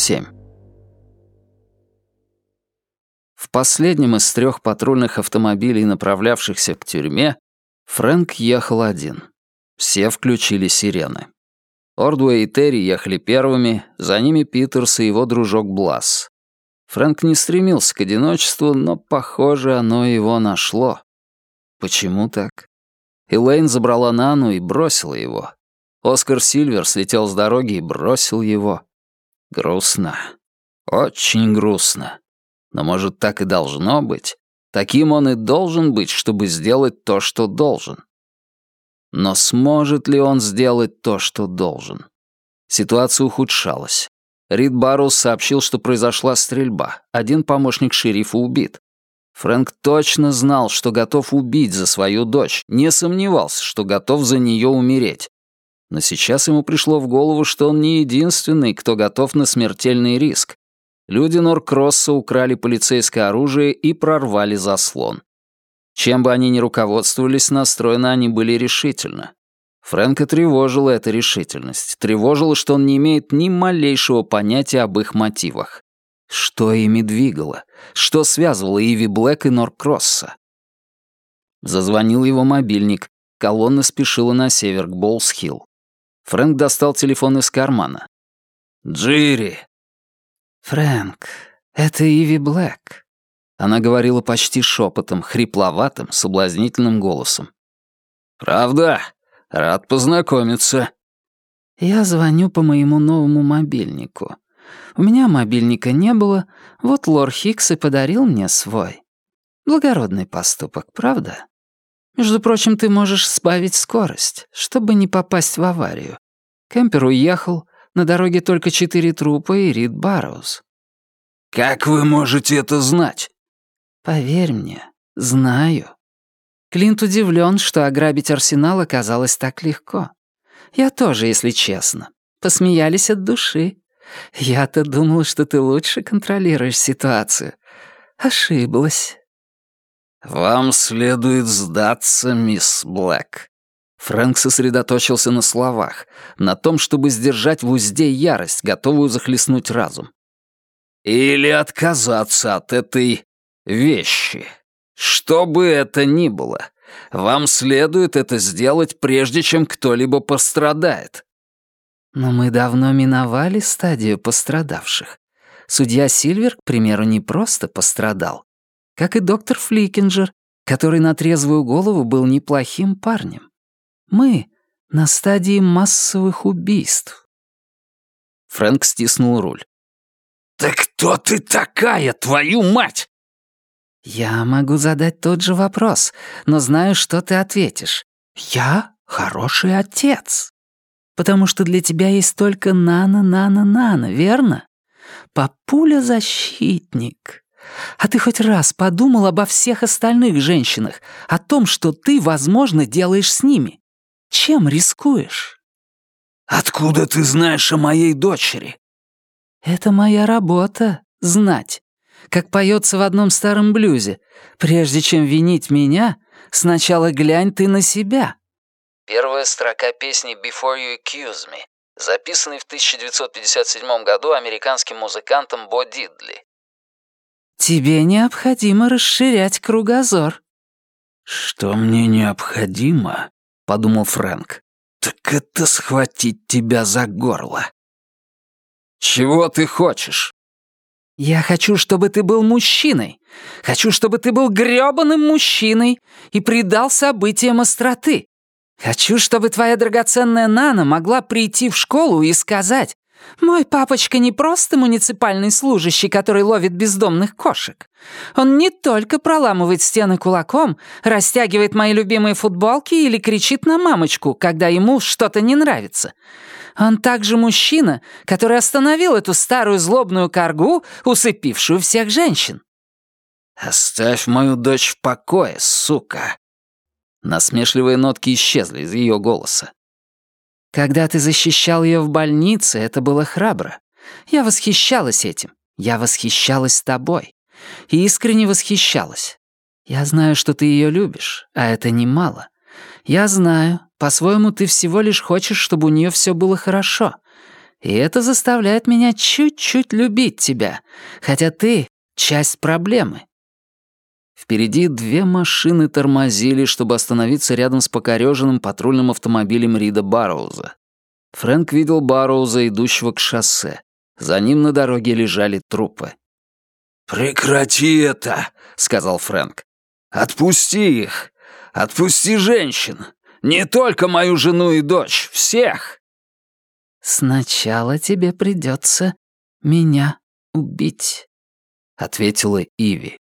7. В последнем из трех патрульных автомобилей, направлявшихся к тюрьме, Фрэнк ехал один. Все включили сирены. Ордуэй и Терри ехали первыми, за ними Питерс и его дружок Блас. Фрэнк не стремился к одиночеству, но, похоже, оно его нашло. Почему так? Элейн забрала Нану и бросила его. Оскар Сильвер слетел с дороги и бросил его. Грустно. Очень грустно. Но, может, так и должно быть? Таким он и должен быть, чтобы сделать то, что должен. Но сможет ли он сделать то, что должен? Ситуация ухудшалась. Рид Барроуз сообщил, что произошла стрельба. Один помощник шерифа убит. Фрэнк точно знал, что готов убить за свою дочь, не сомневался, что готов за нее умереть. Но сейчас ему пришло в голову, что он не единственный, кто готов на смертельный риск. Люди Норкросса украли полицейское оружие и прорвали заслон. Чем бы они ни руководствовались, настроены они были решительно. Фрэнка тревожила эта решительность, тревожило, что он не имеет ни малейшего понятия об их мотивах. Что ими двигало? Что связывало Иви Блэк и Норкросса? Зазвонил его мобильник. Колонна спешила на север, к Боллс-Хилл. Фрэнк достал телефон из кармана. «Джири!» «Фрэнк, это Иви Блэк». Она говорила почти шепотом, хрипловатым, соблазнительным голосом. «Правда? Рад познакомиться». «Я звоню по моему новому мобильнику. У меня мобильника не было, вот Лор Хикс и подарил мне свой. Благородный поступок, правда?» Между прочим, ты можешь сбавить скорость, чтобы не попасть в аварию. Кемпер уехал, на дороге только четыре трупа и Рид Барроуз. «Как вы можете это знать?» «Поверь мне, знаю». Клинт удивлен, что ограбить арсенал оказалось так легко. Я тоже, если честно. Посмеялись от души. Я-то думал, что ты лучше контролируешь ситуацию. Ошиблась. «Вам следует сдаться, мисс Блэк». Фрэнк сосредоточился на словах, на том, чтобы сдержать в узде ярость, готовую захлестнуть разум. «Или отказаться от этой вещи. Что бы это ни было, вам следует это сделать, прежде чем кто-либо пострадает». Но мы давно миновали стадию пострадавших. Судья Сильвер, к примеру, не просто пострадал как и доктор Фликинджер, который на трезвую голову был неплохим парнем. Мы на стадии массовых убийств. Фрэнк стиснул руль. «Да кто ты такая, твою мать?» «Я могу задать тот же вопрос, но знаю, что ты ответишь. Я хороший отец. Потому что для тебя есть только нано-нано-нано, верно? Папуля-защитник. А ты хоть раз подумал обо всех остальных женщинах, о том, что ты, возможно, делаешь с ними? Чем рискуешь?» «Откуда ты знаешь о моей дочери?» «Это моя работа — знать. Как поется в одном старом блюзе. Прежде чем винить меня, сначала глянь ты на себя». Первая строка песни «Before You Accuse Me», записанной в 1957 году американским музыкантом Бо Дидли. Тебе необходимо расширять кругозор». «Что мне необходимо?» — подумал Фрэнк. «Так это схватить тебя за горло». «Чего ты хочешь?» «Я хочу, чтобы ты был мужчиной. Хочу, чтобы ты был грёбаным мужчиной и придал событиям остроты. Хочу, чтобы твоя драгоценная Нана могла прийти в школу и сказать, мой папочка не просто муниципальный служащий, который ловит бездомных кошек. Он не только проламывает стены кулаком, растягивает мои любимые футболки или кричит на мамочку, когда ему что-то не нравится. Он также мужчина, который остановил эту старую злобную коргу, усыпившую всех женщин. «Оставь мою дочь в покое, сука!» Насмешливые нотки исчезли из ее голоса. Когда ты защищал ее в больнице, это было храбро. Я восхищалась этим. Я восхищалась тобой. И искренне восхищалась. Я знаю, что ты ее любишь, а это немало. Я знаю, по-своему, ты всего лишь хочешь, чтобы у нее все было хорошо. И это заставляет меня чуть-чуть любить тебя, хотя ты — часть проблемы. Впереди две машины тормозили, чтобы остановиться рядом с покореженным патрульным автомобилем Рида Барроуза. Фрэнк видел Барроуза, идущего к шоссе. За ним на дороге лежали трупы. «Прекрати это!» — сказал Фрэнк. «Отпусти их! Отпусти женщин! Не только мою жену и дочь, всех!» «Сначала тебе придется меня убить», — ответила Иви.